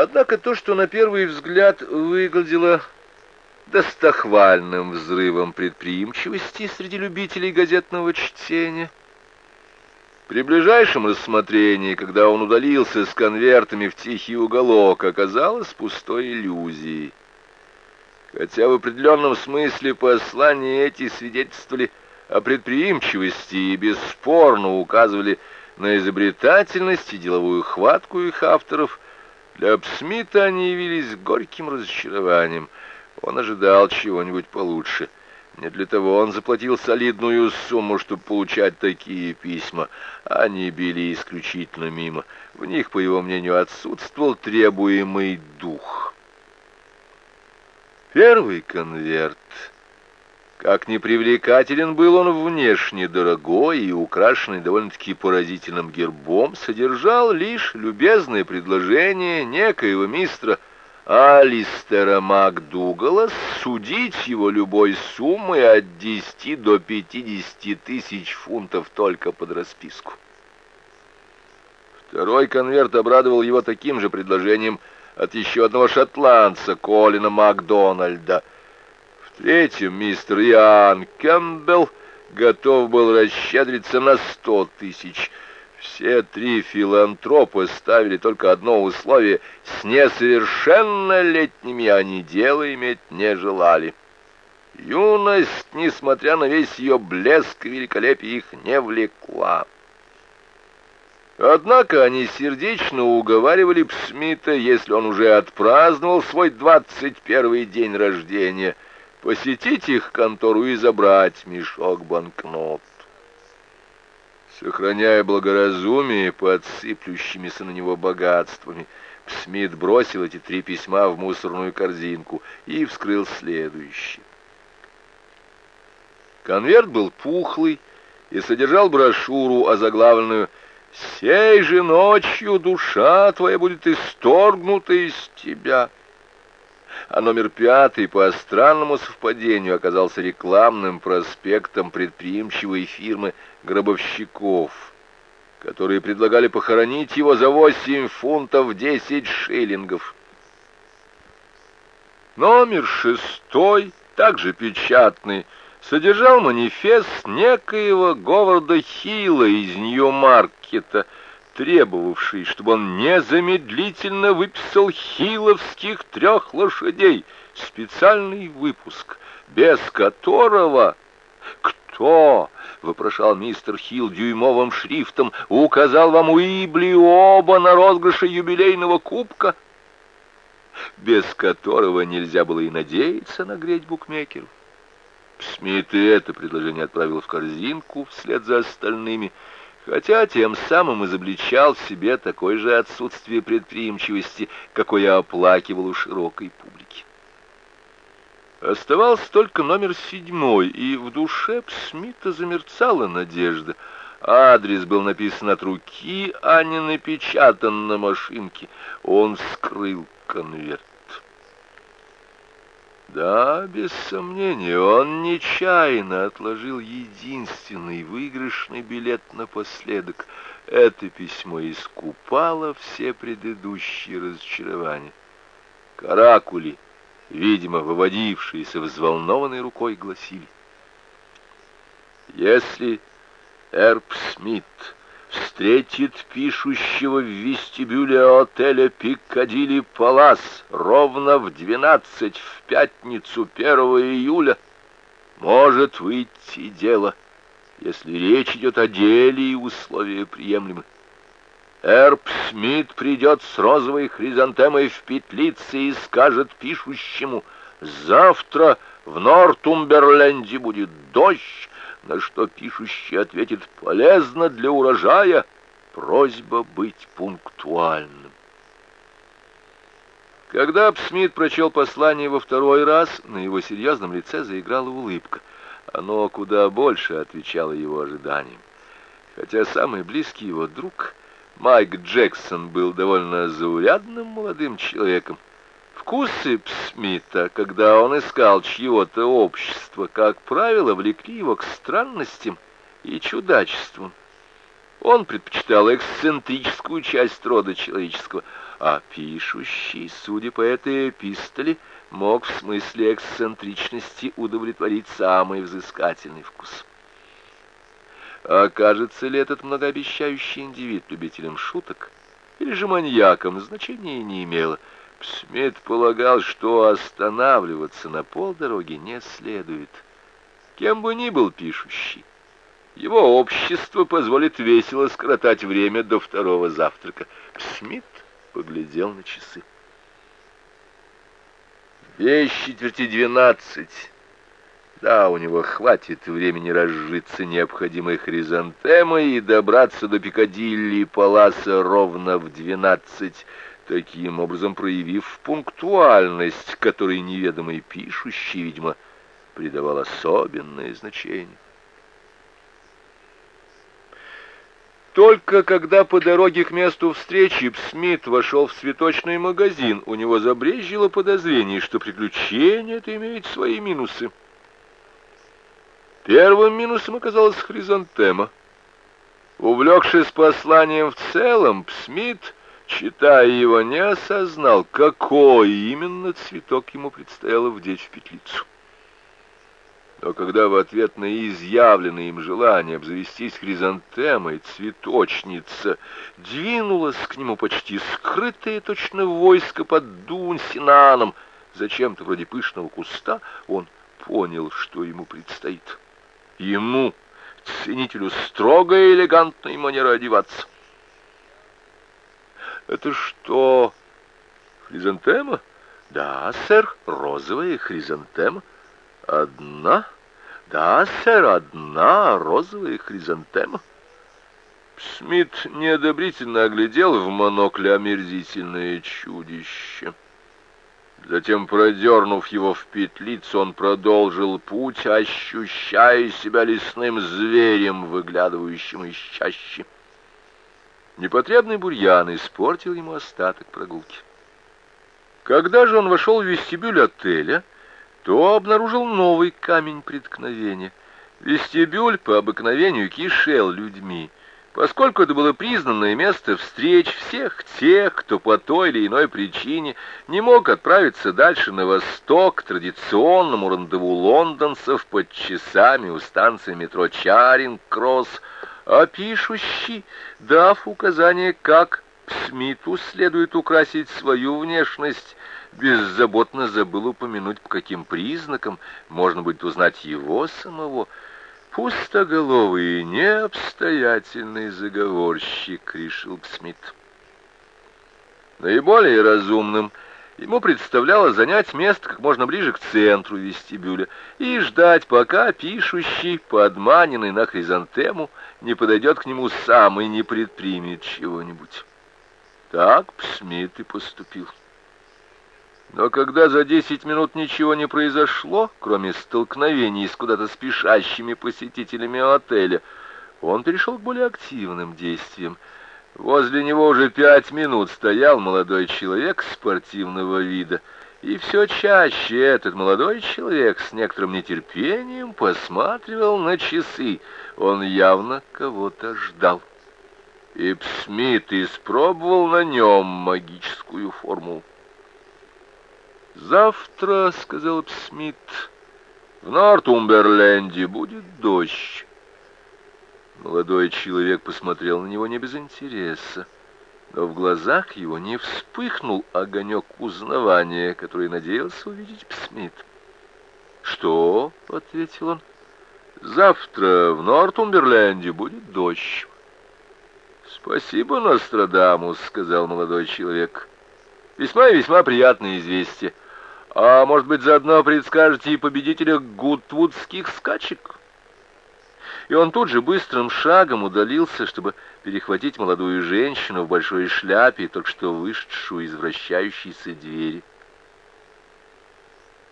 Однако то, что на первый взгляд выглядело достохвальным взрывом предприимчивости среди любителей газетного чтения, при ближайшем рассмотрении, когда он удалился с конвертами в тихий уголок, оказалось пустой иллюзией. Хотя в определенном смысле послания эти свидетельствовали о предприимчивости и бесспорно указывали на изобретательность и деловую хватку их авторов, для Псмита они явились горьким разочарованием. Он ожидал чего-нибудь получше. Не для того он заплатил солидную сумму, чтобы получать такие письма. Они били исключительно мимо. В них, по его мнению, отсутствовал требуемый дух. Первый конверт как непривлекателен был он внешне дорогой и украшенный довольно-таки поразительным гербом, содержал лишь любезное предложение некоего мистера Алистера МакДугала судить его любой суммой от 10 до 50 тысяч фунтов только под расписку. Второй конверт обрадовал его таким же предложением от еще одного шотландца, Колина Макдональда — третьем мистер Иоанн Кэмпбелл готов был расщедриться на сто тысяч. Все три филантропа ставили только одно условие — с несовершеннолетними они дело иметь не желали. Юность, несмотря на весь ее блеск и великолепие, их не влекла. Однако они сердечно уговаривали Псмита, если он уже отпраздновал свой двадцать первый день рождения — посетить их контору и забрать мешок банкнот. Сохраняя благоразумие под сыплющимися на него богатствами, Смит бросил эти три письма в мусорную корзинку и вскрыл следующий. Конверт был пухлый и содержал брошюру, озаглавленную «Сей же ночью душа твоя будет исторгнута из тебя» а номер пятый по странному совпадению оказался рекламным проспектом предприимчивой фирмы гробовщиков, которые предлагали похоронить его за восемь фунтов десять шиллингов. Номер шестой, также печатный, содержал манифест некоего Говарда Хилла из Нью-Маркета — требовавший, чтобы он незамедлительно выписал хиловских трех лошадей, специальный выпуск, без которого... «Кто?» — вопрошал мистер Хилл дюймовым шрифтом. «Указал вам Уибли оба на розыгрыше юбилейного кубка?» без которого нельзя было и надеяться нагреть букмекеров. Смит и это предложение отправил в корзинку вслед за остальными — хотя тем самым изобличал в себе такое же отсутствие предприимчивости, какое оплакивал у широкой публики. Оставался только номер седьмой, и в душе Смита замерцала надежда. Адрес был написан от руки, а не напечатан на машинке. Он вскрыл конверт. Да, без сомнения, он нечаянно отложил единственный выигрышный билет напоследок. Это письмо искупало все предыдущие разочарования. Каракули, видимо, выводившиеся взволнованной рукой, гласили. Если Эрб Смит встретит пишущего в вестибюле отеля «Пиккадилли Палас» ровно в двенадцать в пятницу 1 июля, может выйти дело, если речь идет о деле и условия приемлемы. Эрб Смит придет с розовой хризантемой в петлице и скажет пишущему «Завтра в Нортумберленде будет дождь, на что пишущий ответит «полезно для урожая», просьба быть пунктуальным. Когда Смит прочел послание во второй раз, на его серьезном лице заиграла улыбка. Оно куда больше отвечало его ожиданиям. Хотя самый близкий его друг, Майк Джексон, был довольно заурядным молодым человеком, Вкусы Смита, когда он искал чьего-то общества, как правило, влекли его к странностям и чудачествам. Он предпочитал эксцентрическую часть рода человеческого, а пишущий, судя по этой эпистоле, мог в смысле эксцентричности удовлетворить самый взыскательный вкус. Окажется ли этот многообещающий индивид любителем шуток или же маньяком, значения не имело. Смит полагал, что останавливаться на полдороги не следует. Кем бы ни был пишущий, его общество позволит весело скоротать время до второго завтрака. Смит поглядел на часы. Без четверти двенадцать. Да, у него хватит времени разжиться необходимой хризантемой и добраться до Пикадилли Паласа ровно в двенадцать, таким образом проявив пунктуальность, которой неведомый пишущий, видимо, придавал особенное значение. Только когда по дороге к месту встречи Смит вошел в цветочный магазин, у него забрежило подозрение, что приключение это имеет свои минусы. Первым минусом оказалась хризантема. Увлекшись посланием в целом, Смит, читая его, не осознал, какой именно цветок ему предстояло вдеть в петлицу. Но когда в ответ на изъявленное им желание обзавестись хризантемой, цветочница двинулась к нему почти скрытое точно войско под Дунсинаном, зачем-то вроде пышного куста, он понял, что ему предстоит. Ему, ценителю строгой элегантной манеры одеваться. «Это что, хризантема?» «Да, сэр, розовая хризантема». «Одна?» «Да, сэр, одна розовая хризантема». Смит неодобрительно оглядел в монокле омерзительное чудище. Затем, продернув его в петлицу, он продолжил путь, ощущая себя лесным зверем, выглядывающим из чащи. Непотребный бурьян испортил ему остаток прогулки. Когда же он вошел в вестибюль отеля, то обнаружил новый камень преткновения. Вестибюль по обыкновению кишел людьми, поскольку это было признанное место встреч всех тех, кто по той или иной причине не мог отправиться дальше на восток к традиционному рандеву лондонцев под часами у станции метро Чаринг-Кросс, а пишущий, дав указание, как Смиту следует украсить свою внешность, беззаботно забыл упомянуть, по каким признакам можно будет узнать его самого. Пустоголовый и необстоятельный заговорщик, решил Смит. Наиболее разумным ему представляло занять место как можно ближе к центру вестибюля и ждать, пока пишущий, подманенный на хризантему, не подойдет к нему сам и не предпримет чего-нибудь. Так Смит и поступил. Но когда за десять минут ничего не произошло, кроме столкновений с куда-то спешащими посетителями отеля, он перешел к более активным действиям. Возле него уже пять минут стоял молодой человек спортивного вида, и все чаще этот молодой человек с некоторым нетерпением посматривал на часы. Он явно кого-то ждал. И Смит испробовал на нем магическую формулу. «Завтра, — сказал Смит, — в Нортумберленде будет дождь». Молодой человек посмотрел на него не без интереса, но в глазах его не вспыхнул огонек узнавания, который надеялся увидеть Смит. «Что?» — ответил он. «Завтра в Нортумберленде будет дождь». «Спасибо, Нострадамус», — сказал молодой человек. «Весьма и весьма приятное известие. А может быть, заодно предскажете и победителя гудвудских скачек?» И он тут же быстрым шагом удалился, чтобы перехватить молодую женщину в большой шляпе, только что вышедшую из вращающейся двери.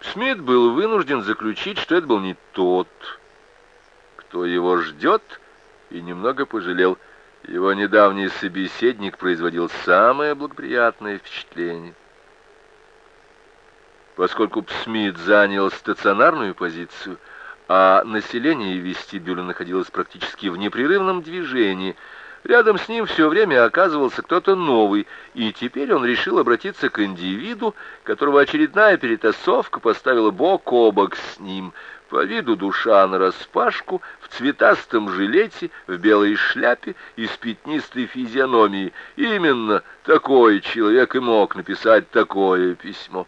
Смит был вынужден заключить, что это был не тот, кто его ждет, и немного пожалел. Его недавний собеседник производил самое благоприятное впечатление. Поскольку Смит занял стационарную позицию, а население вестибюля находилось практически в непрерывном движении, Рядом с ним все время оказывался кто-то новый, и теперь он решил обратиться к индивиду, которого очередная перетасовка поставила бок о бок с ним. По виду душа нараспашку, в цветастом жилете, в белой шляпе и с пятнистой физиономией. Именно такой человек и мог написать такое письмо.